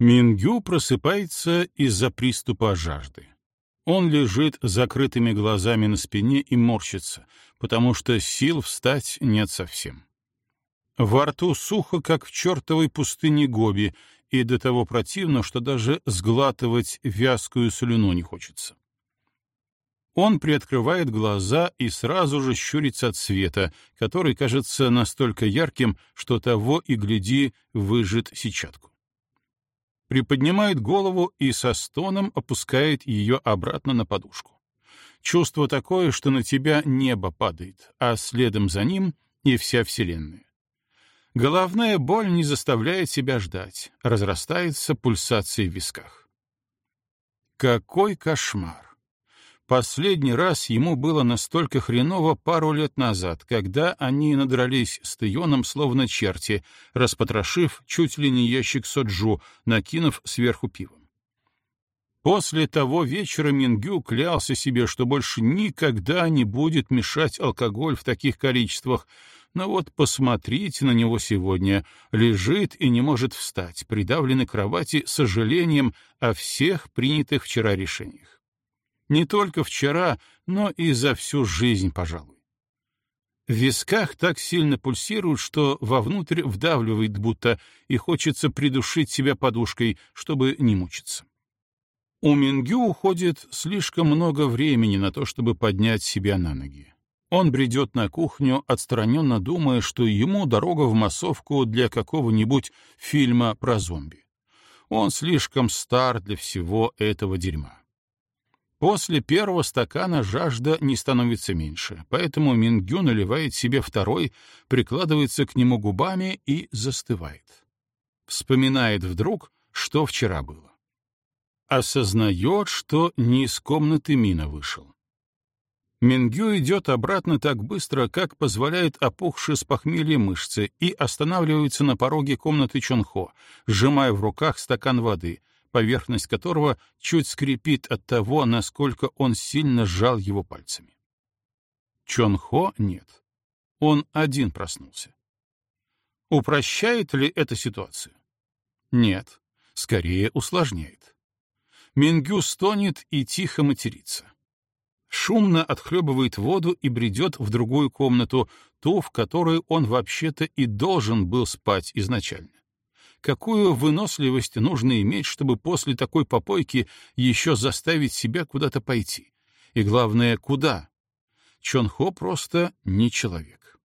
Мингю просыпается из-за приступа жажды. Он лежит с закрытыми глазами на спине и морщится, потому что сил встать нет совсем. Во рту сухо, как в чертовой пустыне Гоби, и до того противно, что даже сглатывать вязкую слюну не хочется. Он приоткрывает глаза и сразу же щурится от света, который кажется настолько ярким, что того и гляди выжит сетчатку приподнимает голову и со стоном опускает ее обратно на подушку. Чувство такое, что на тебя небо падает, а следом за ним и вся Вселенная. Головная боль не заставляет себя ждать, разрастается пульсацией в висках. Какой кошмар! Последний раз ему было настолько хреново пару лет назад, когда они надрались с Тионом словно черти, распотрошив чуть ли не ящик соджу, накинув сверху пивом. После того вечера Мингю клялся себе, что больше никогда не будет мешать алкоголь в таких количествах, но вот посмотрите на него сегодня. Лежит и не может встать, придавленный к кровати сожалением о всех принятых вчера решениях. Не только вчера, но и за всю жизнь, пожалуй. В висках так сильно пульсирует, что вовнутрь вдавливает будто, и хочется придушить себя подушкой, чтобы не мучиться. У Мингю уходит слишком много времени на то, чтобы поднять себя на ноги. Он бредет на кухню, отстраненно думая, что ему дорога в массовку для какого-нибудь фильма про зомби. Он слишком стар для всего этого дерьма. После первого стакана жажда не становится меньше, поэтому Мингю наливает себе второй, прикладывается к нему губами и застывает. Вспоминает вдруг, что вчера было. Осознает, что не из комнаты Мина вышел. Мингю идет обратно так быстро, как позволяет опухшие с похмелья мышцы, и останавливается на пороге комнаты Чонхо, сжимая в руках стакан воды, поверхность которого чуть скрипит от того, насколько он сильно сжал его пальцами. Чон-Хо нет. Он один проснулся. Упрощает ли это ситуацию? Нет, скорее усложняет. Мингю стонет и тихо матерится. Шумно отхлебывает воду и бредет в другую комнату, ту, в которой он вообще-то и должен был спать изначально какую выносливость нужно иметь, чтобы после такой попойки еще заставить себя куда-то пойти. И главное, куда? Чонхо просто не человек.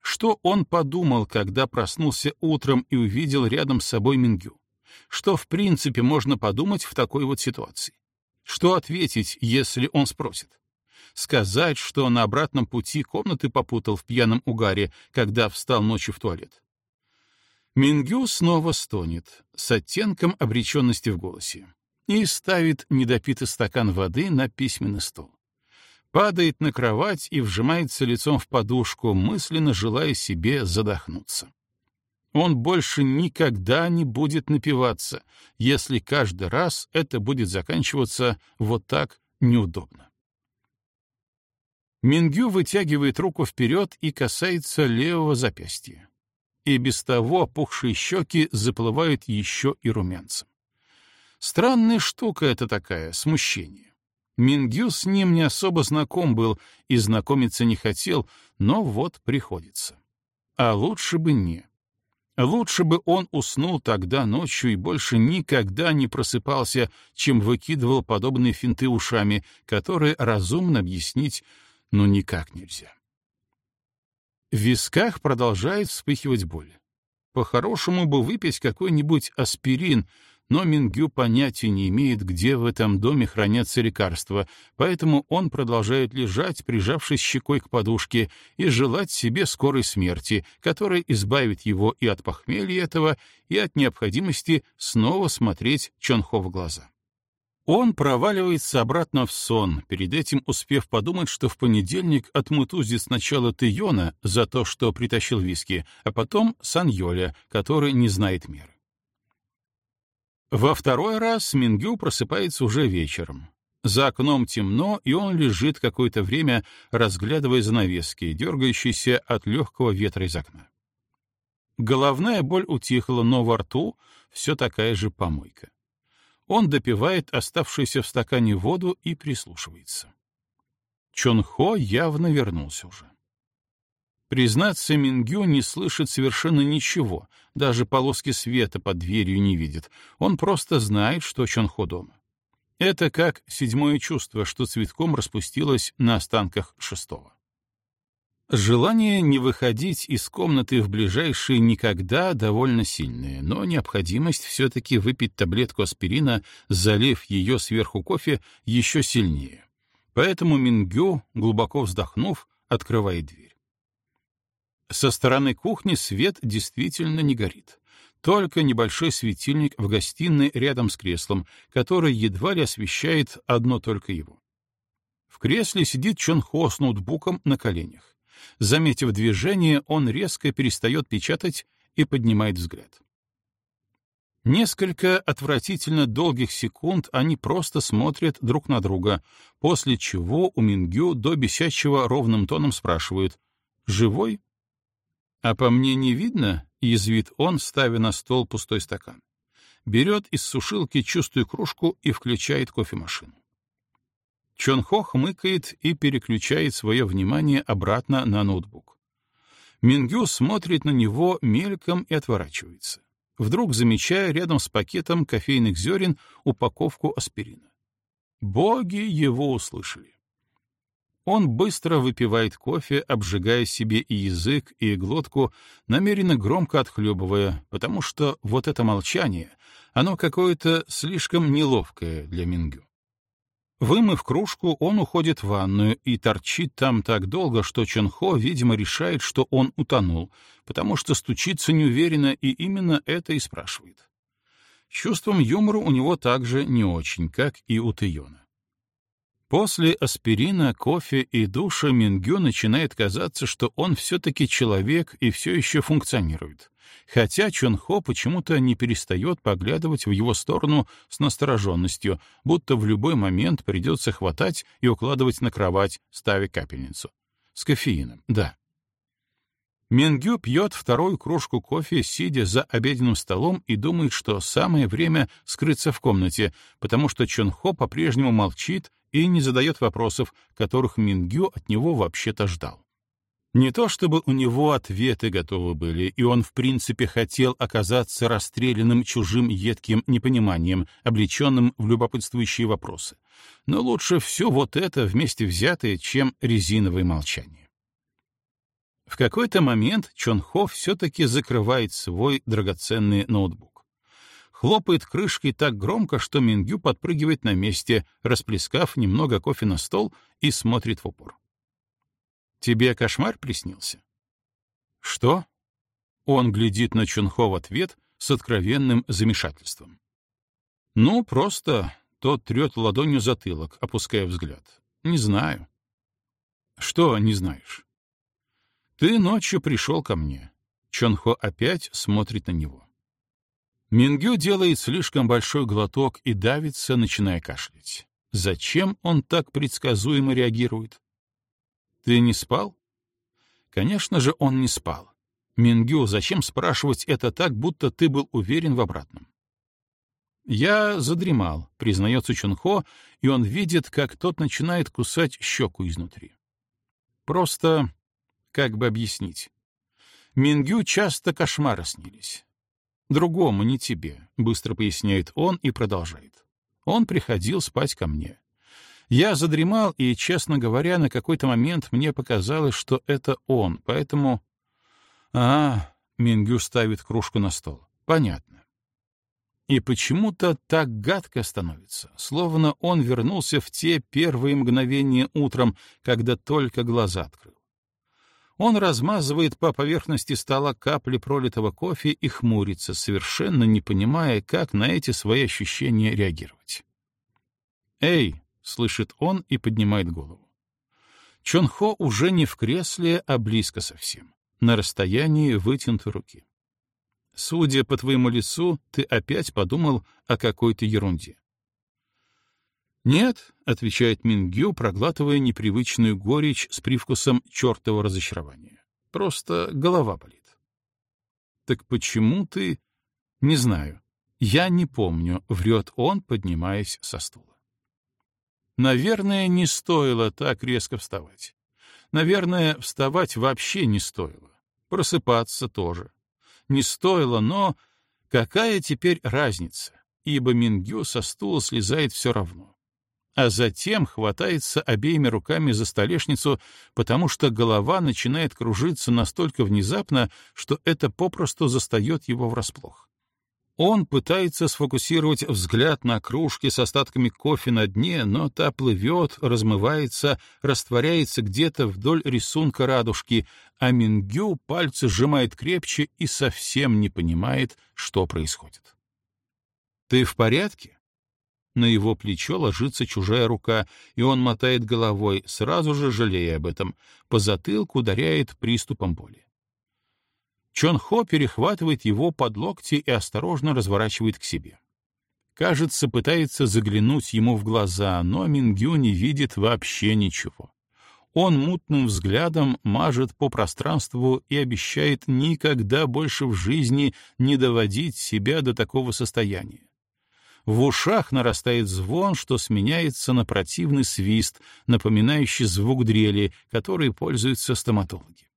Что он подумал, когда проснулся утром и увидел рядом с собой Мингю? Что, в принципе, можно подумать в такой вот ситуации? Что ответить, если он спросит? Сказать, что на обратном пути комнаты попутал в пьяном угаре, когда встал ночью в туалет? Мингю снова стонет, с оттенком обреченности в голосе, и ставит недопитый стакан воды на письменный стол. Падает на кровать и вжимается лицом в подушку, мысленно желая себе задохнуться. Он больше никогда не будет напиваться, если каждый раз это будет заканчиваться вот так неудобно. Мингю вытягивает руку вперед и касается левого запястья и без того опухшие щеки заплывают еще и румянцем. Странная штука это такая, смущение. Мингю с ним не особо знаком был и знакомиться не хотел, но вот приходится. А лучше бы не. Лучше бы он уснул тогда ночью и больше никогда не просыпался, чем выкидывал подобные финты ушами, которые разумно объяснить ну никак нельзя. В висках продолжает вспыхивать боль. По-хорошему бы выпить какой-нибудь аспирин, но Мингю понятия не имеет, где в этом доме хранятся лекарства, поэтому он продолжает лежать, прижавшись щекой к подушке, и желать себе скорой смерти, которая избавит его и от похмелья этого, и от необходимости снова смотреть Чонхо в глаза. Он проваливается обратно в сон, перед этим успев подумать, что в понедельник отмутузит сначала Тиона за то, что притащил виски, а потом Саньоля, который не знает меры. Во второй раз Мингю просыпается уже вечером. За окном темно, и он лежит какое-то время, разглядывая занавески, дергающиеся от легкого ветра из окна. Головная боль утихла, но во рту все такая же помойка. Он допивает оставшуюся в стакане воду и прислушивается. Чон Хо явно вернулся уже. Признаться, Мингю не слышит совершенно ничего, даже полоски света под дверью не видит. Он просто знает, что Чон Хо дома. Это как седьмое чувство, что цветком распустилось на останках шестого. Желание не выходить из комнаты в ближайшие никогда довольно сильное, но необходимость все-таки выпить таблетку аспирина, залив ее сверху кофе, еще сильнее. Поэтому Мингю, глубоко вздохнув, открывает дверь. Со стороны кухни свет действительно не горит. Только небольшой светильник в гостиной рядом с креслом, который едва ли освещает одно только его. В кресле сидит Чон Хо с ноутбуком на коленях. Заметив движение, он резко перестает печатать и поднимает взгляд. Несколько отвратительно долгих секунд они просто смотрят друг на друга, после чего у Мингю до бесячего ровным тоном спрашивают «Живой?» «А по мне не видно?» — язвит он, ставя на стол пустой стакан. Берет из сушилки чистую кружку и включает кофемашину. Чон Хо хмыкает и переключает свое внимание обратно на ноутбук. Мингю смотрит на него мельком и отворачивается, вдруг замечая рядом с пакетом кофейных зерен упаковку аспирина. Боги его услышали. Он быстро выпивает кофе, обжигая себе и язык, и глотку, намеренно громко отхлебывая, потому что вот это молчание, оно какое-то слишком неловкое для Мингю. Вымыв кружку, он уходит в ванную и торчит там так долго, что Чонхо, видимо, решает, что он утонул, потому что стучится неуверенно и именно это и спрашивает. Чувством юмора у него также не очень, как и у Тэйона. После аспирина, кофе и душа Мингю начинает казаться, что он все-таки человек и все еще функционирует хотя Чон Хо почему-то не перестает поглядывать в его сторону с настороженностью, будто в любой момент придется хватать и укладывать на кровать, ставя капельницу. С кофеином, да. Мингю пьет вторую кружку кофе, сидя за обеденным столом, и думает, что самое время скрыться в комнате, потому что Чон Хо по-прежнему молчит и не задает вопросов, которых Мингю от него вообще-то ждал. Не то чтобы у него ответы готовы были, и он в принципе хотел оказаться расстрелянным чужим едким непониманием, облеченным в любопытствующие вопросы. Но лучше все вот это вместе взятое, чем резиновое молчание. В какой-то момент Чон Хо все-таки закрывает свой драгоценный ноутбук. Хлопает крышкой так громко, что Мингю подпрыгивает на месте, расплескав немного кофе на стол и смотрит в упор. Тебе кошмар приснился? Что? Он глядит на Чунхо в ответ с откровенным замешательством. Ну, просто тот трет ладонью затылок, опуская взгляд. Не знаю. Что не знаешь? Ты ночью пришел ко мне. Чонхо опять смотрит на него. Мингю делает слишком большой глоток и давится, начиная кашлять. Зачем он так предсказуемо реагирует? Ты не спал? Конечно же, он не спал. Мингю, зачем спрашивать это так, будто ты был уверен в обратном? Я задремал, признается Чунхо, и он видит, как тот начинает кусать щеку изнутри. Просто, как бы объяснить. Мингю часто кошмары снились. Другому, не тебе, быстро поясняет он и продолжает. Он приходил спать ко мне. Я задремал, и, честно говоря, на какой-то момент мне показалось, что это он, поэтому... А, Мингю ставит кружку на стол. Понятно. И почему-то так гадко становится, словно он вернулся в те первые мгновения утром, когда только глаза открыл. Он размазывает по поверхности стола капли пролитого кофе и хмурится, совершенно не понимая, как на эти свои ощущения реагировать. «Эй, слышит он и поднимает голову. Чонхо уже не в кресле, а близко совсем, на расстоянии вытянутой руки. Судя по твоему лицу, ты опять подумал о какой-то ерунде. «Нет», — отвечает Мингю, проглатывая непривычную горечь с привкусом чертова разочарования. «Просто голова болит». «Так почему ты...» «Не знаю», «Я не помню», — врет он, поднимаясь со стула. Наверное, не стоило так резко вставать. Наверное, вставать вообще не стоило. Просыпаться тоже. Не стоило, но какая теперь разница, ибо Мингю со стула слезает все равно. А затем хватается обеими руками за столешницу, потому что голова начинает кружиться настолько внезапно, что это попросту застает его врасплох. Он пытается сфокусировать взгляд на кружке с остатками кофе на дне, но та плывет, размывается, растворяется где-то вдоль рисунка радужки, а Мингю пальцы сжимает крепче и совсем не понимает, что происходит. «Ты в порядке?» На его плечо ложится чужая рука, и он мотает головой, сразу же жалея об этом. По затылку ударяет приступом боли. Чон Хо перехватывает его под локти и осторожно разворачивает к себе. Кажется, пытается заглянуть ему в глаза, но Мингю не видит вообще ничего. Он мутным взглядом мажет по пространству и обещает никогда больше в жизни не доводить себя до такого состояния. В ушах нарастает звон, что сменяется на противный свист, напоминающий звук дрели, который пользуются стоматологи.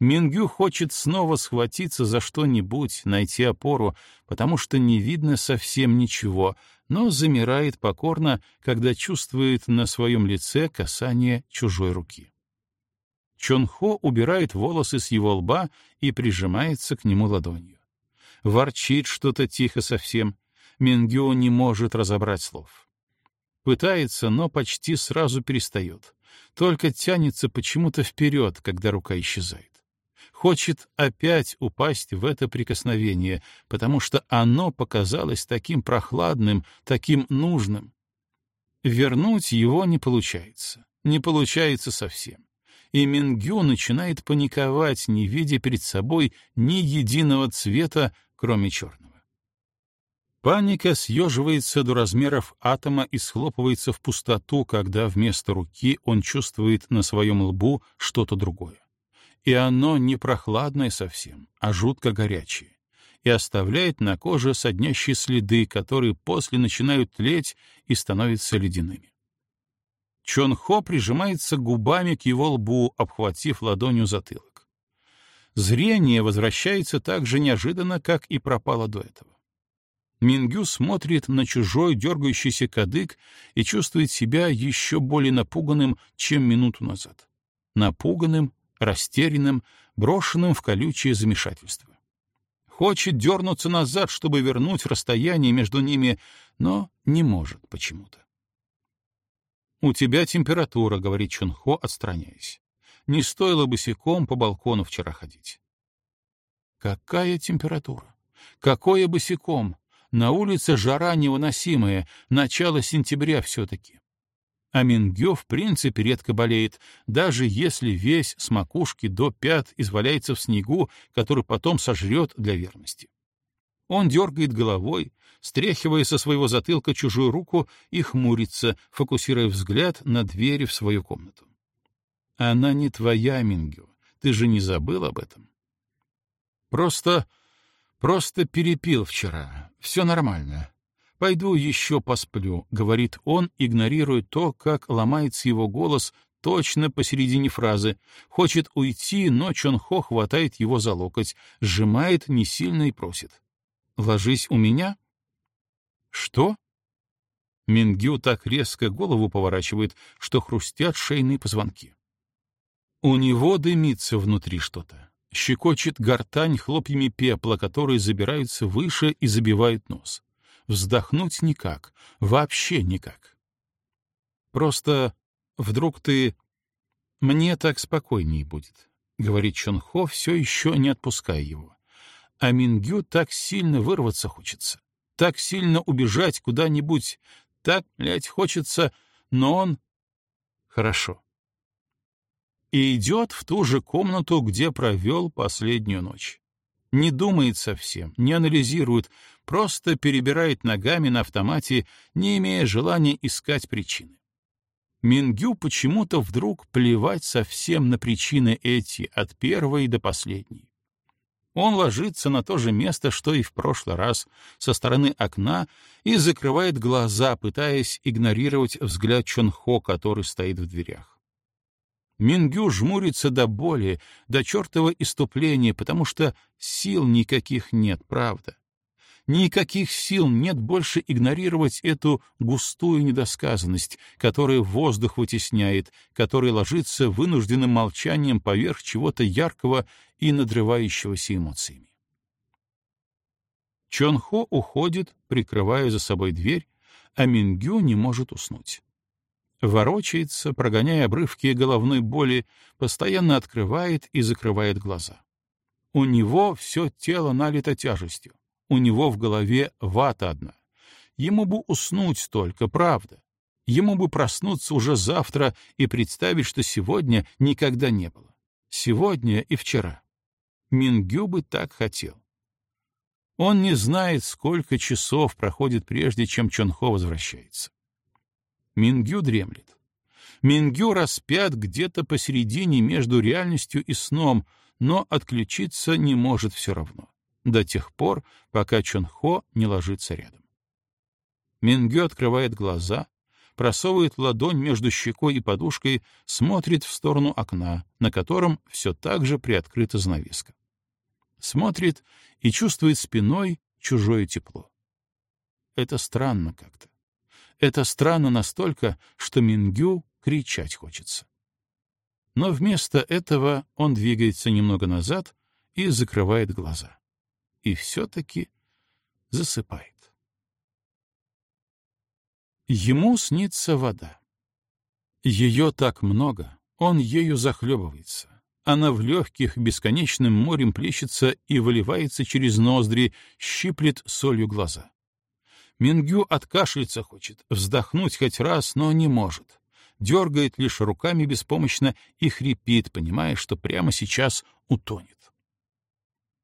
Мингю хочет снова схватиться за что-нибудь, найти опору, потому что не видно совсем ничего, но замирает покорно, когда чувствует на своем лице касание чужой руки. Чонхо убирает волосы с его лба и прижимается к нему ладонью. Ворчит что-то тихо совсем. Мингю не может разобрать слов. Пытается, но почти сразу перестает. Только тянется почему-то вперед, когда рука исчезает хочет опять упасть в это прикосновение, потому что оно показалось таким прохладным, таким нужным. Вернуть его не получается, не получается совсем. И Мингю начинает паниковать, не видя перед собой ни единого цвета, кроме черного. Паника съеживается до размеров атома и схлопывается в пустоту, когда вместо руки он чувствует на своем лбу что-то другое и оно не прохладное совсем, а жутко горячее, и оставляет на коже соднящие следы, которые после начинают тлеть и становятся ледяными. Чон Хо прижимается губами к его лбу, обхватив ладонью затылок. Зрение возвращается так же неожиданно, как и пропало до этого. Мингю смотрит на чужой дергающийся кадык и чувствует себя еще более напуганным, чем минуту назад. Напуганным растерянным, брошенным в колючее замешательство. Хочет дернуться назад, чтобы вернуть расстояние между ними, но не может почему-то. «У тебя температура», — говорит Чунхо, отстраняясь. «Не стоило босиком по балкону вчера ходить». «Какая температура? Какое босиком? На улице жара невыносимая, начало сентября все-таки. А Мингё в принципе редко болеет, даже если весь с макушки до пят изваляется в снегу, который потом сожрет для верности. Он дергает головой, стряхивая со своего затылка чужую руку и хмурится, фокусируя взгляд на двери в свою комнату. «Она не твоя, Мингё. Ты же не забыл об этом?» «Просто... просто перепил вчера. Все нормально. «Пойду еще посплю», — говорит он, игнорируя то, как ломается его голос точно посередине фразы. Хочет уйти, но Чонхо хватает его за локоть, сжимает не сильно и просит. «Ложись у меня?» «Что?» Мингю так резко голову поворачивает, что хрустят шейные позвонки. У него дымится внутри что-то. Щекочет гортань хлопьями пепла, которые забираются выше и забивают нос вздохнуть никак, вообще никак. Просто вдруг ты... Мне так спокойнее будет, — говорит Чонхо, все еще не отпуская его. А Мингю так сильно вырваться хочется, так сильно убежать куда-нибудь, так, блядь, хочется, но он... Хорошо. И идет в ту же комнату, где провел последнюю ночь. Не думает совсем, не анализирует, просто перебирает ногами на автомате, не имея желания искать причины. Мингю почему-то вдруг плевать совсем на причины эти, от первой до последней. Он ложится на то же место, что и в прошлый раз, со стороны окна, и закрывает глаза, пытаясь игнорировать взгляд Чонхо, который стоит в дверях. Мингю жмурится до боли, до чертова иступления, потому что сил никаких нет, правда. Никаких сил нет больше игнорировать эту густую недосказанность, которая воздух вытесняет, которая ложится вынужденным молчанием поверх чего-то яркого и надрывающегося эмоциями. Чонхо уходит, прикрывая за собой дверь, а Мингю не может уснуть. Ворочается, прогоняя обрывки головной боли, постоянно открывает и закрывает глаза. У него все тело налито тяжестью. У него в голове вата одна. Ему бы уснуть только, правда. Ему бы проснуться уже завтра и представить, что сегодня никогда не было. Сегодня и вчера. Мингю бы так хотел. Он не знает, сколько часов проходит прежде, чем Чонхо возвращается. Мингю дремлет. Мингю распят где-то посередине между реальностью и сном, но отключиться не может все равно до тех пор, пока Чонхо не ложится рядом. Мингё открывает глаза, просовывает ладонь между щекой и подушкой, смотрит в сторону окна, на котором все так же приоткрыта занавеска. Смотрит и чувствует спиной чужое тепло. Это странно как-то. Это странно настолько, что Мингю кричать хочется. Но вместо этого он двигается немного назад и закрывает глаза и все-таки засыпает. Ему снится вода. Ее так много, он ею захлебывается. Она в легких бесконечным морем плещется и выливается через ноздри, щиплет солью глаза. Мингю откашляться хочет, вздохнуть хоть раз, но не может. Дергает лишь руками беспомощно и хрипит, понимая, что прямо сейчас утонет.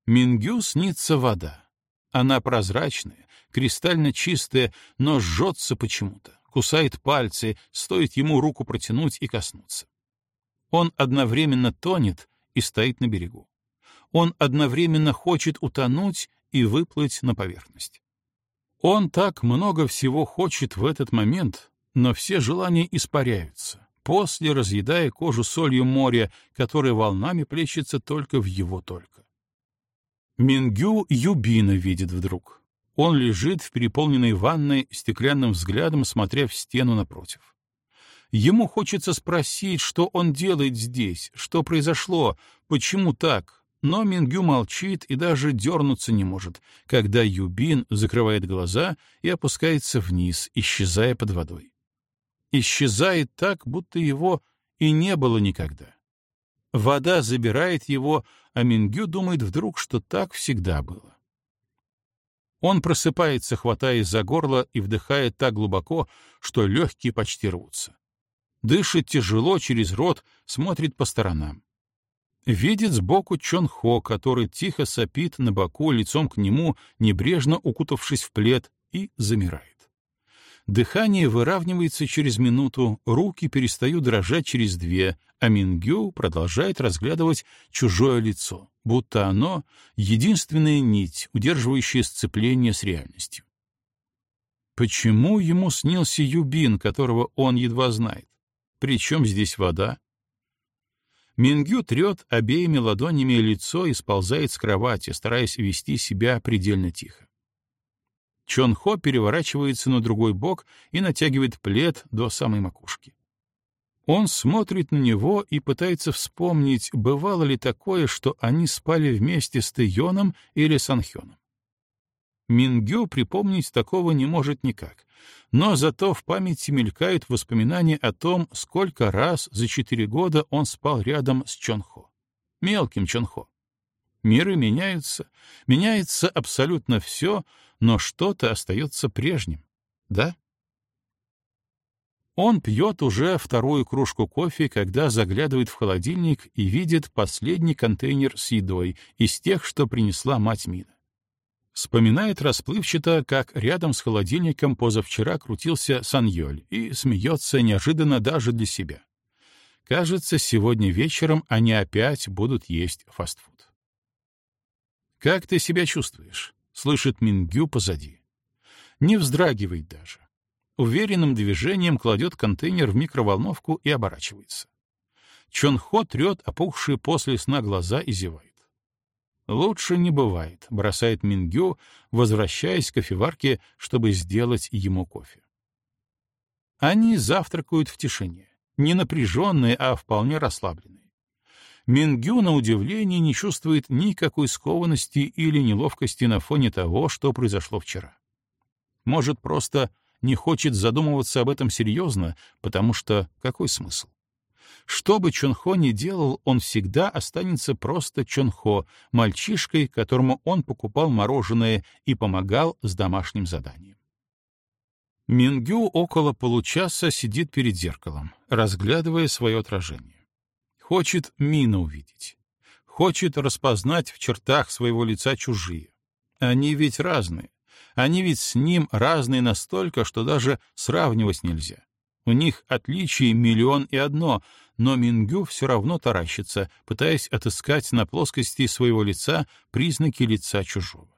Мингю снится вода. Она прозрачная, кристально чистая, но жжется почему-то, кусает пальцы, стоит ему руку протянуть и коснуться. Он одновременно тонет и стоит на берегу. Он одновременно хочет утонуть и выплыть на поверхность. Он так много всего хочет в этот момент, но все желания испаряются, после разъедая кожу солью моря, которая волнами плещется только в его только. Мингю Юбина видит вдруг. Он лежит в переполненной ванной, стеклянным взглядом смотря в стену напротив. Ему хочется спросить, что он делает здесь, что произошло, почему так, но Мингю молчит и даже дернуться не может, когда Юбин закрывает глаза и опускается вниз, исчезая под водой. Исчезает так, будто его и не было никогда. Вода забирает его, а Мингю думает вдруг, что так всегда было. Он просыпается, хватаясь за горло и вдыхает так глубоко, что легкие почти рвутся. Дышит тяжело через рот, смотрит по сторонам. Видит сбоку Чон Хо, который тихо сопит на боку лицом к нему, небрежно укутавшись в плед, и замирает. Дыхание выравнивается через минуту, руки перестают дрожать через две, а Мингю продолжает разглядывать чужое лицо, будто оно — единственная нить, удерживающая сцепление с реальностью. Почему ему снился Юбин, которого он едва знает? Причем здесь вода? Мингю трет обеими ладонями лицо и сползает с кровати, стараясь вести себя предельно тихо. Чон Хо переворачивается на другой бок и натягивает плед до самой макушки. Он смотрит на него и пытается вспомнить, бывало ли такое, что они спали вместе с Тэйоном или Санхёном. Мингю припомнить такого не может никак, но зато в памяти мелькают воспоминания о том, сколько раз за четыре года он спал рядом с Чонхо. Мелким Чонхо. Миры меняются, меняется абсолютно все, но что-то остается прежним, да? Он пьет уже вторую кружку кофе, когда заглядывает в холодильник и видит последний контейнер с едой из тех, что принесла мать Мина. Вспоминает расплывчато, как рядом с холодильником позавчера крутился Саньоль и смеется неожиданно даже для себя. Кажется, сегодня вечером они опять будут есть фастфуд. «Как ты себя чувствуешь?» — слышит Мингю позади. Не вздрагивает даже. Уверенным движением кладет контейнер в микроволновку и оборачивается. Чонхо трет опухшие после сна глаза и зевает. «Лучше не бывает», — бросает Мингю, возвращаясь к кофеварке, чтобы сделать ему кофе. Они завтракают в тишине, не напряженные, а вполне расслабленные. Мингю, на удивление, не чувствует никакой скованности или неловкости на фоне того, что произошло вчера. Может, просто не хочет задумываться об этом серьезно, потому что какой смысл? Что бы Чонхо ни делал, он всегда останется просто Чонхо, мальчишкой, которому он покупал мороженое и помогал с домашним заданием. Мингю около получаса сидит перед зеркалом, разглядывая свое отражение. Хочет мину увидеть. Хочет распознать в чертах своего лица чужие. Они ведь разные. Они ведь с ним разные настолько, что даже сравнивать нельзя. У них отличий миллион и одно, но Мингю все равно таращится, пытаясь отыскать на плоскости своего лица признаки лица чужого.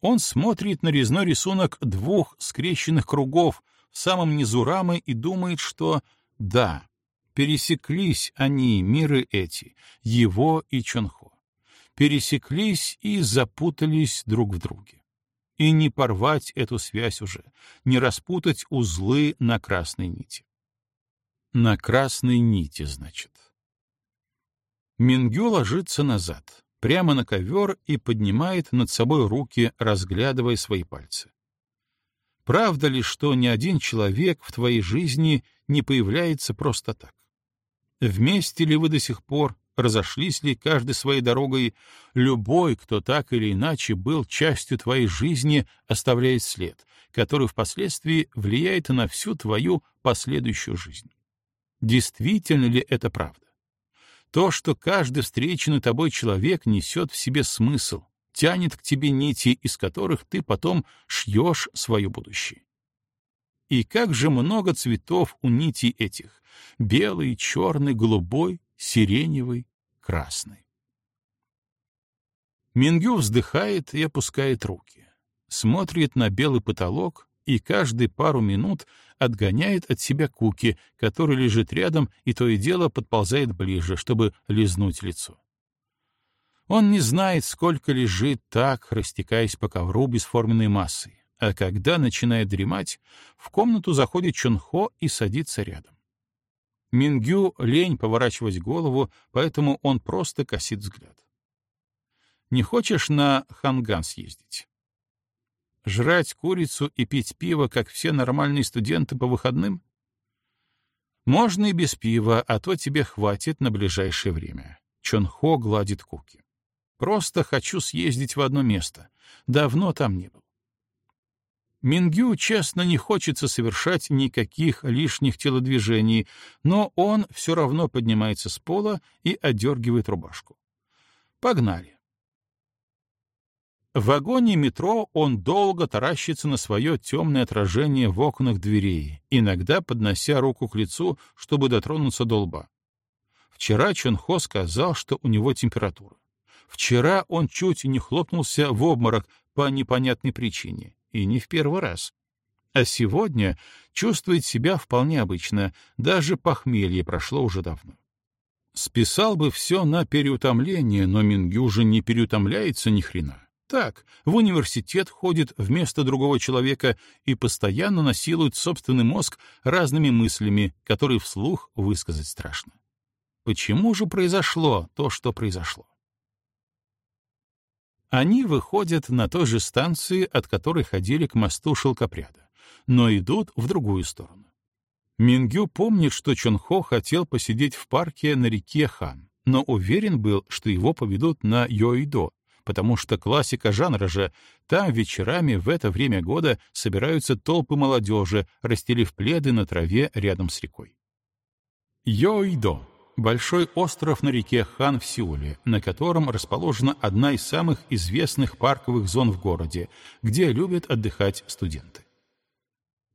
Он смотрит на резной рисунок двух скрещенных кругов в самом низу рамы и думает, что да, пересеклись они, миры эти, его и Чонхо. Пересеклись и запутались друг в друге и не порвать эту связь уже, не распутать узлы на красной нити. На красной нити, значит. Мингю ложится назад, прямо на ковер и поднимает над собой руки, разглядывая свои пальцы. Правда ли, что ни один человек в твоей жизни не появляется просто так? Вместе ли вы до сих пор, разошлись ли каждой своей дорогой, любой, кто так или иначе был частью твоей жизни, оставляет след, который впоследствии влияет на всю твою последующую жизнь. Действительно ли это правда? То, что каждый встреченный тобой человек несет в себе смысл, тянет к тебе нити, из которых ты потом шьешь свое будущее. И как же много цветов у нитей этих — белый, черный, голубой, сиреневый, красный. Мингю вздыхает и опускает руки, смотрит на белый потолок и каждые пару минут отгоняет от себя Куки, который лежит рядом и то и дело подползает ближе, чтобы лизнуть лицо. Он не знает, сколько лежит так, растекаясь по ковру бесформенной массой, а когда начинает дремать, в комнату заходит Чунхо и садится рядом. Мингю лень поворачивать голову, поэтому он просто косит взгляд. «Не хочешь на Ханган съездить?» Жрать курицу и пить пиво, как все нормальные студенты по выходным? Можно и без пива, а то тебе хватит на ближайшее время. Чонхо гладит Куки. Просто хочу съездить в одно место. Давно там не был. Мингю, честно, не хочется совершать никаких лишних телодвижений, но он все равно поднимается с пола и одергивает рубашку. Погнали. В вагоне метро он долго таращится на свое темное отражение в окнах дверей, иногда поднося руку к лицу, чтобы дотронуться до лба. Вчера Чонхо сказал, что у него температура. Вчера он чуть не хлопнулся в обморок по непонятной причине, и не в первый раз. А сегодня чувствует себя вполне обычно, даже похмелье прошло уже давно. Списал бы все на переутомление, но Мингю же не переутомляется ни хрена. Так, в университет ходит вместо другого человека и постоянно насилует собственный мозг разными мыслями, которые вслух высказать страшно. Почему же произошло то, что произошло? Они выходят на той же станции, от которой ходили к мосту шелкопряда, но идут в другую сторону. Мингю помнит, что Чонхо хотел посидеть в парке на реке Хан, но уверен был, что его поведут на Йоидо, потому что классика жанра же, там вечерами в это время года собираются толпы молодежи, расстелив пледы на траве рядом с рекой. Йоидо — большой остров на реке Хан в Сеуле, на котором расположена одна из самых известных парковых зон в городе, где любят отдыхать студенты.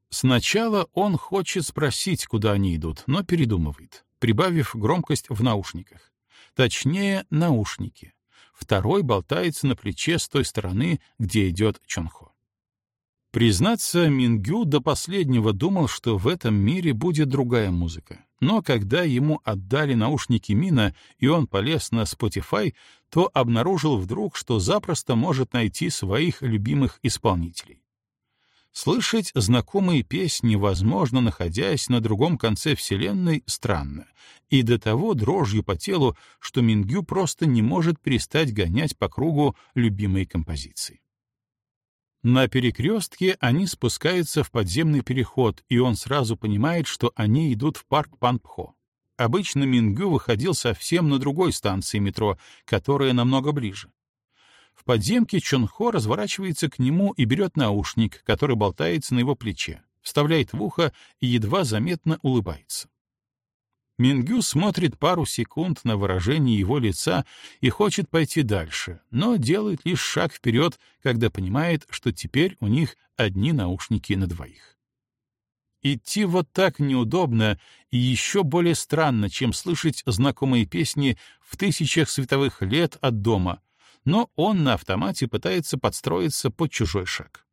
Сначала он хочет спросить, куда они идут, но передумывает, прибавив громкость в наушниках. Точнее, наушники второй болтается на плече с той стороны, где идет Чонхо. Признаться, Мингю до последнего думал, что в этом мире будет другая музыка. Но когда ему отдали наушники Мина, и он полез на Spotify, то обнаружил вдруг, что запросто может найти своих любимых исполнителей. Слышать знакомые песни возможно, находясь на другом конце Вселенной, странно, и до того дрожью по телу, что Мингю просто не может перестать гонять по кругу любимые композиции. На перекрестке они спускаются в подземный переход, и он сразу понимает, что они идут в парк Панпхо. Обычно Мингю выходил совсем на другой станции метро, которая намного ближе. В подземке Чонхо разворачивается к нему и берет наушник, который болтается на его плече, вставляет в ухо и едва заметно улыбается. Мингю смотрит пару секунд на выражение его лица и хочет пойти дальше, но делает лишь шаг вперед, когда понимает, что теперь у них одни наушники на двоих. Идти вот так неудобно и еще более странно, чем слышать знакомые песни в тысячах световых лет от дома, но он на автомате пытается подстроиться под чужой шаг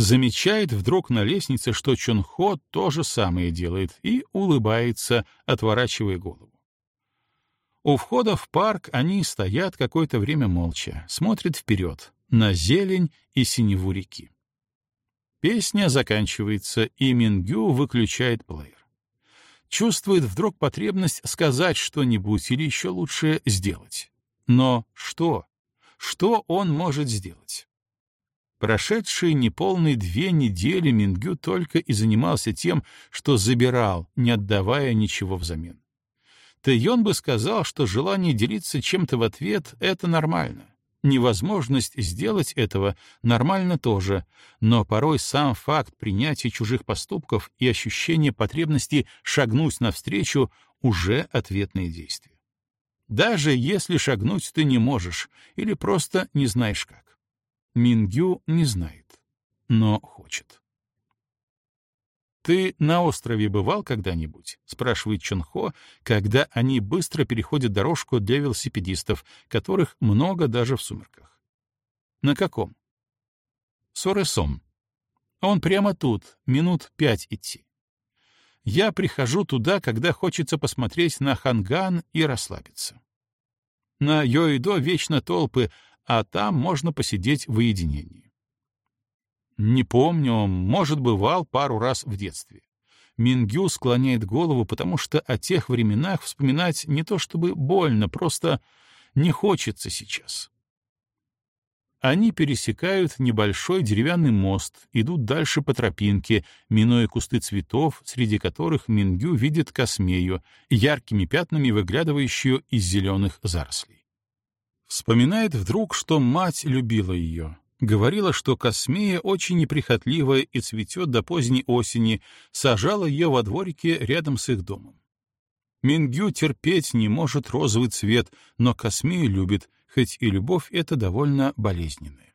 замечает вдруг на лестнице, что Чонхо то же самое делает и улыбается, отворачивая голову. У входа в парк они стоят какое-то время молча, смотрят вперед, на зелень и синеву реки. Песня заканчивается, и Мингю выключает плеер. Чувствует вдруг потребность сказать что-нибудь или еще лучше сделать. Но что? Что он может сделать? Прошедшие неполные две недели Мингю только и занимался тем, что забирал, не отдавая ничего взамен. Тэйон бы сказал, что желание делиться чем-то в ответ — это нормально. Невозможность сделать этого нормально тоже, но порой сам факт принятия чужих поступков и ощущение потребности шагнуть навстречу — уже ответные действия. Даже если шагнуть ты не можешь или просто не знаешь как. Мингю не знает, но хочет. «Ты на острове бывал когда-нибудь?» — спрашивает Чонхо, когда они быстро переходят дорожку для велосипедистов, которых много даже в сумерках. «На каком?» «Соресом. Он прямо тут, минут пять идти. Я прихожу туда, когда хочется посмотреть на Ханган и расслабиться. На Йоидо вечно толпы, а там можно посидеть в уединении. Не помню, может, бывал пару раз в детстве. Мингю склоняет голову, потому что о тех временах вспоминать не то чтобы больно, просто не хочется сейчас. Они пересекают небольшой деревянный мост, идут дальше по тропинке, минуя кусты цветов, среди которых Мингю видит космею, яркими пятнами выглядывающую из зеленых зарослей. Вспоминает вдруг, что мать любила ее. Говорила, что космея очень неприхотливая и цветет до поздней осени, сажала ее во дворике рядом с их домом. Мингю терпеть не может розовый цвет, но космею любит, хоть и любовь эта довольно болезненная.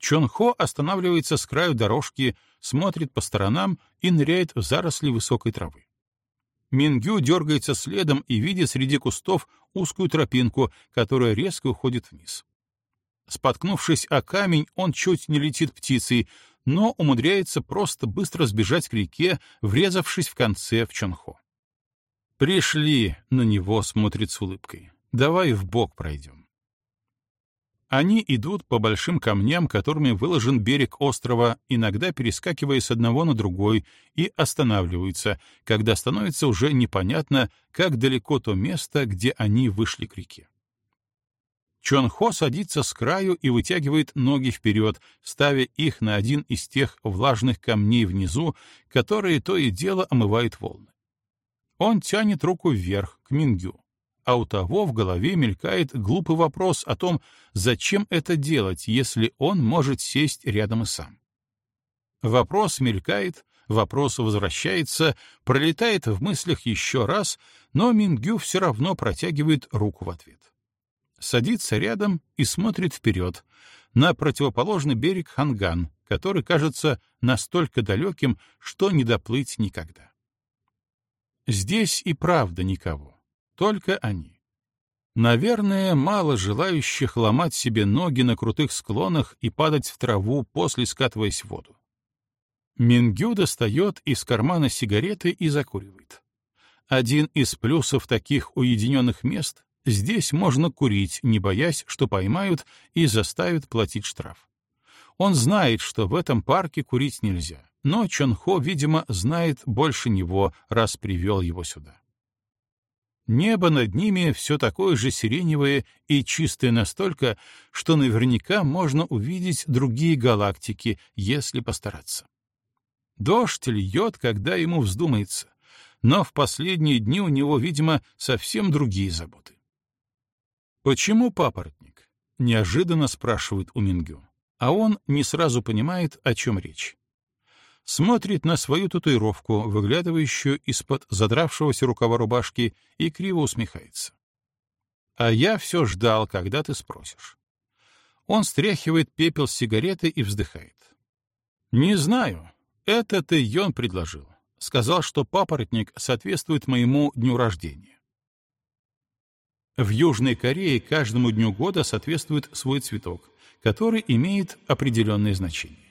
Чонхо останавливается с краю дорожки, смотрит по сторонам и ныряет в заросли высокой травы. Мингю дергается следом и видит среди кустов узкую тропинку, которая резко уходит вниз. Споткнувшись о камень, он чуть не летит птицей, но умудряется просто быстро сбежать к реке, врезавшись в конце в Чонхо. «Пришли!» — на него смотрит с улыбкой. «Давай в бок пройдем». Они идут по большим камням, которыми выложен берег острова, иногда перескакивая с одного на другой, и останавливаются, когда становится уже непонятно, как далеко то место, где они вышли к реке. Чон Хо садится с краю и вытягивает ноги вперед, ставя их на один из тех влажных камней внизу, которые то и дело омывают волны. Он тянет руку вверх, к Мингю а у того в голове мелькает глупый вопрос о том, зачем это делать, если он может сесть рядом и сам. Вопрос мелькает, вопрос возвращается, пролетает в мыслях еще раз, но Мингю все равно протягивает руку в ответ. Садится рядом и смотрит вперед, на противоположный берег Ханган, который кажется настолько далеким, что не доплыть никогда. Здесь и правда никого. Только они. Наверное, мало желающих ломать себе ноги на крутых склонах и падать в траву, после скатываясь в воду. Мингю достает из кармана сигареты и закуривает. Один из плюсов таких уединенных мест — здесь можно курить, не боясь, что поймают и заставят платить штраф. Он знает, что в этом парке курить нельзя, но Чонхо, видимо, знает больше него, раз привел его сюда. Небо над ними все такое же сиреневое и чистое настолько, что наверняка можно увидеть другие галактики, если постараться. Дождь льет, когда ему вздумается, но в последние дни у него, видимо, совсем другие заботы. «Почему папоротник?» — неожиданно спрашивает у Мингю, а он не сразу понимает, о чем речь смотрит на свою татуировку, выглядывающую из-под задравшегося рукава рубашки, и криво усмехается. А я все ждал, когда ты спросишь. Он стряхивает пепел с сигареты и вздыхает. Не знаю. Это ты Йон предложил. Сказал, что папоротник соответствует моему дню рождения. В Южной Корее каждому дню года соответствует свой цветок, который имеет определенное значение.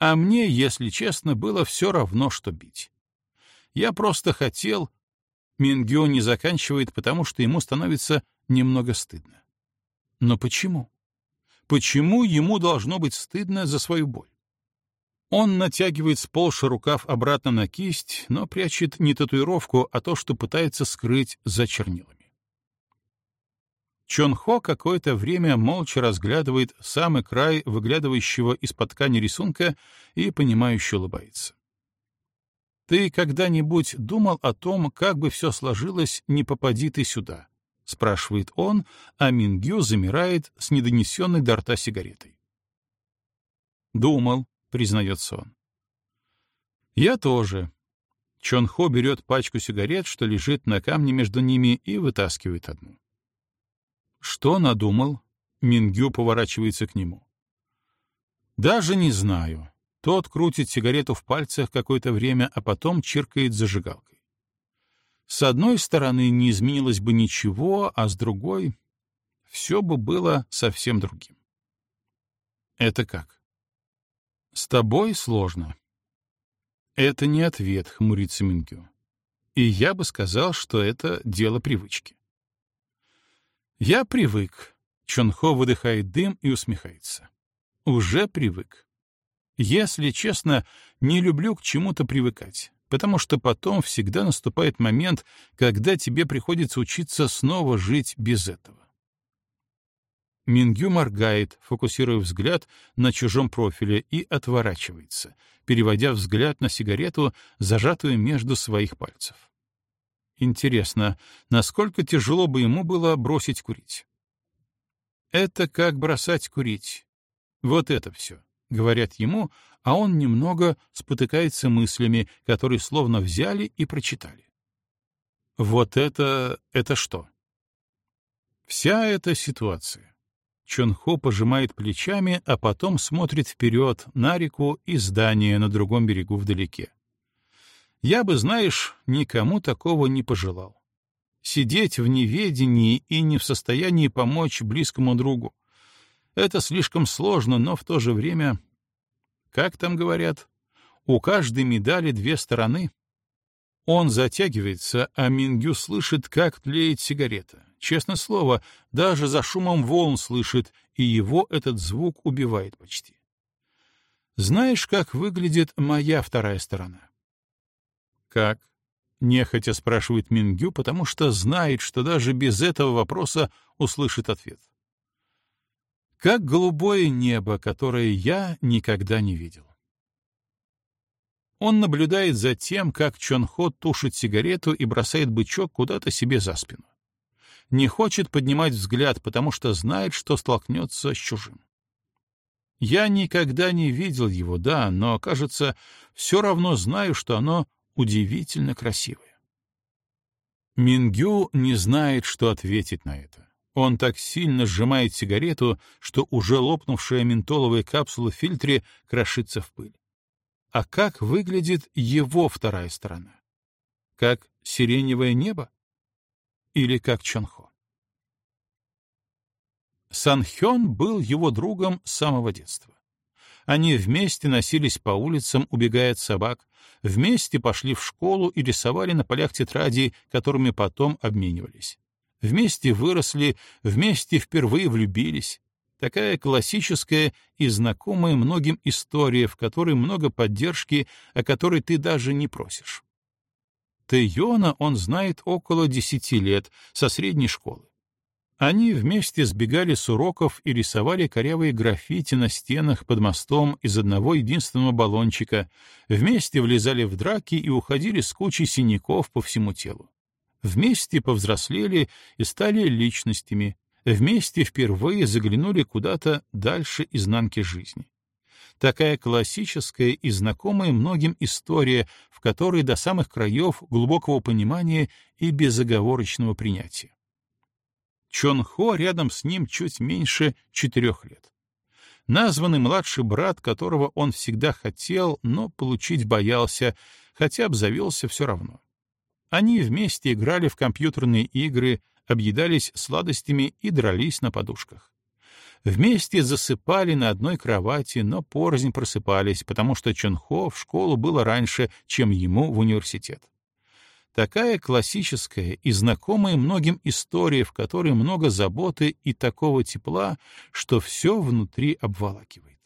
А мне, если честно, было все равно, что бить. Я просто хотел... Мингё не заканчивает, потому что ему становится немного стыдно. Но почему? Почему ему должно быть стыдно за свою боль? Он натягивает сползший рукав обратно на кисть, но прячет не татуировку, а то, что пытается скрыть за чернилами. Чон Хо какое-то время молча разглядывает самый край выглядывающего из-под ткани рисунка и понимающе улыбается. «Ты когда-нибудь думал о том, как бы все сложилось, не попади ты сюда?» — спрашивает он, а Мингю замирает с недонесенной до рта сигаретой. «Думал», — признается он. «Я тоже». Чон Хо берет пачку сигарет, что лежит на камне между ними, и вытаскивает одну. Что надумал? Мингю поворачивается к нему. Даже не знаю. Тот крутит сигарету в пальцах какое-то время, а потом чиркает зажигалкой. С одной стороны, не изменилось бы ничего, а с другой — все бы было совсем другим. Это как? С тобой сложно. Это не ответ, хмурится Мингю. И я бы сказал, что это дело привычки. Я привык. Чонхо выдыхает дым и усмехается. Уже привык. Если честно, не люблю к чему-то привыкать, потому что потом всегда наступает момент, когда тебе приходится учиться снова жить без этого. Мингю моргает, фокусируя взгляд на чужом профиле и отворачивается, переводя взгляд на сигарету, зажатую между своих пальцев. Интересно, насколько тяжело бы ему было бросить курить? Это как бросать курить. Вот это все, говорят ему, а он немного спотыкается мыслями, которые словно взяли и прочитали. Вот это... это что? Вся эта ситуация. Чонхо пожимает плечами, а потом смотрит вперед на реку и здание на другом берегу вдалеке. Я бы, знаешь, никому такого не пожелал. Сидеть в неведении и не в состоянии помочь близкому другу. Это слишком сложно, но в то же время... Как там говорят? У каждой медали две стороны. Он затягивается, а Мингю слышит, как тлеет сигарета. Честное слово, даже за шумом волн слышит, и его этот звук убивает почти. Знаешь, как выглядит моя вторая сторона? «Как?» — нехотя спрашивает Мингю, потому что знает, что даже без этого вопроса услышит ответ. «Как голубое небо, которое я никогда не видел». Он наблюдает за тем, как Чонхо тушит сигарету и бросает бычок куда-то себе за спину. Не хочет поднимать взгляд, потому что знает, что столкнется с чужим. Я никогда не видел его, да, но, кажется, все равно знаю, что оно удивительно красивая. Мингю не знает, что ответить на это. Он так сильно сжимает сигарету, что уже лопнувшая ментоловая капсула в фильтре крошится в пыль. А как выглядит его вторая сторона? Как сиреневое небо? или как Чонхо. Санхён был его другом с самого детства. Они вместе носились по улицам, убегая от собак, вместе пошли в школу и рисовали на полях тетради, которыми потом обменивались. Вместе выросли, вместе впервые влюбились. Такая классическая и знакомая многим история, в которой много поддержки, о которой ты даже не просишь. Тэйона он знает около десяти лет, со средней школы. Они вместе сбегали с уроков и рисовали корявые граффити на стенах под мостом из одного единственного баллончика, вместе влезали в драки и уходили с кучей синяков по всему телу. Вместе повзрослели и стали личностями, вместе впервые заглянули куда-то дальше изнанки жизни. Такая классическая и знакомая многим история, в которой до самых краев глубокого понимания и безоговорочного принятия. Чон Хо рядом с ним чуть меньше четырех лет. Названный младший брат, которого он всегда хотел, но получить боялся, хотя обзавелся все равно. Они вместе играли в компьютерные игры, объедались сладостями и дрались на подушках. Вместе засыпали на одной кровати, но порознь просыпались, потому что Чонхо в школу было раньше, чем ему в университет. Такая классическая и знакомая многим история, в которой много заботы и такого тепла, что все внутри обволакивает.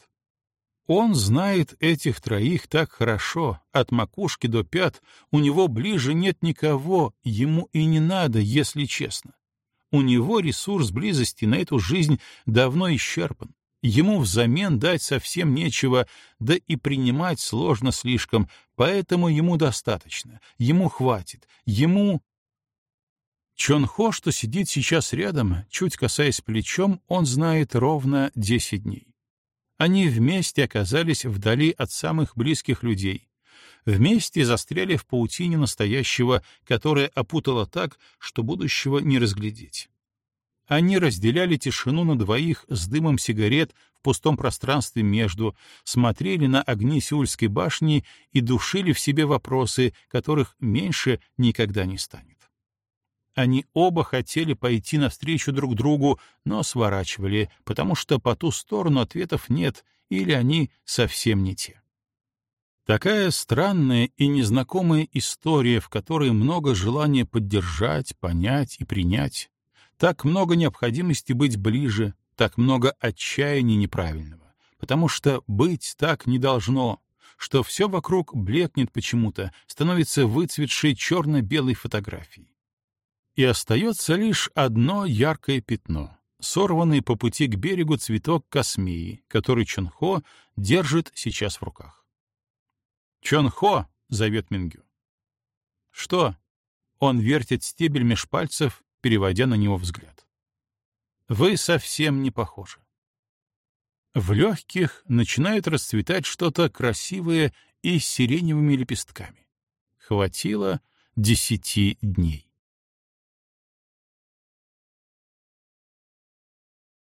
Он знает этих троих так хорошо, от макушки до пят, у него ближе нет никого, ему и не надо, если честно. У него ресурс близости на эту жизнь давно исчерпан. Ему взамен дать совсем нечего, да и принимать сложно слишком, поэтому ему достаточно, ему хватит, ему... Чонхо, что сидит сейчас рядом, чуть касаясь плечом, он знает ровно десять дней. Они вместе оказались вдали от самых близких людей. Вместе застряли в паутине настоящего, которое опутало так, что будущего не разглядеть. Они разделяли тишину на двоих с дымом сигарет в пустом пространстве между, смотрели на огни Сеульской башни и душили в себе вопросы, которых меньше никогда не станет. Они оба хотели пойти навстречу друг другу, но сворачивали, потому что по ту сторону ответов нет, или они совсем не те. Такая странная и незнакомая история, в которой много желания поддержать, понять и принять, так много необходимости быть ближе, так много отчаяния неправильного, потому что быть так не должно, что все вокруг блекнет почему-то, становится выцветшей черно-белой фотографией. И остается лишь одно яркое пятно — сорванный по пути к берегу цветок космеи, который Чонхо держит сейчас в руках. «Чонхо!» — зовет Мингю. «Что?» Он вертит стебель меж пальцев переводя на него взгляд. «Вы совсем не похожи». В легких начинает расцветать что-то красивое и с сиреневыми лепестками. Хватило десяти дней.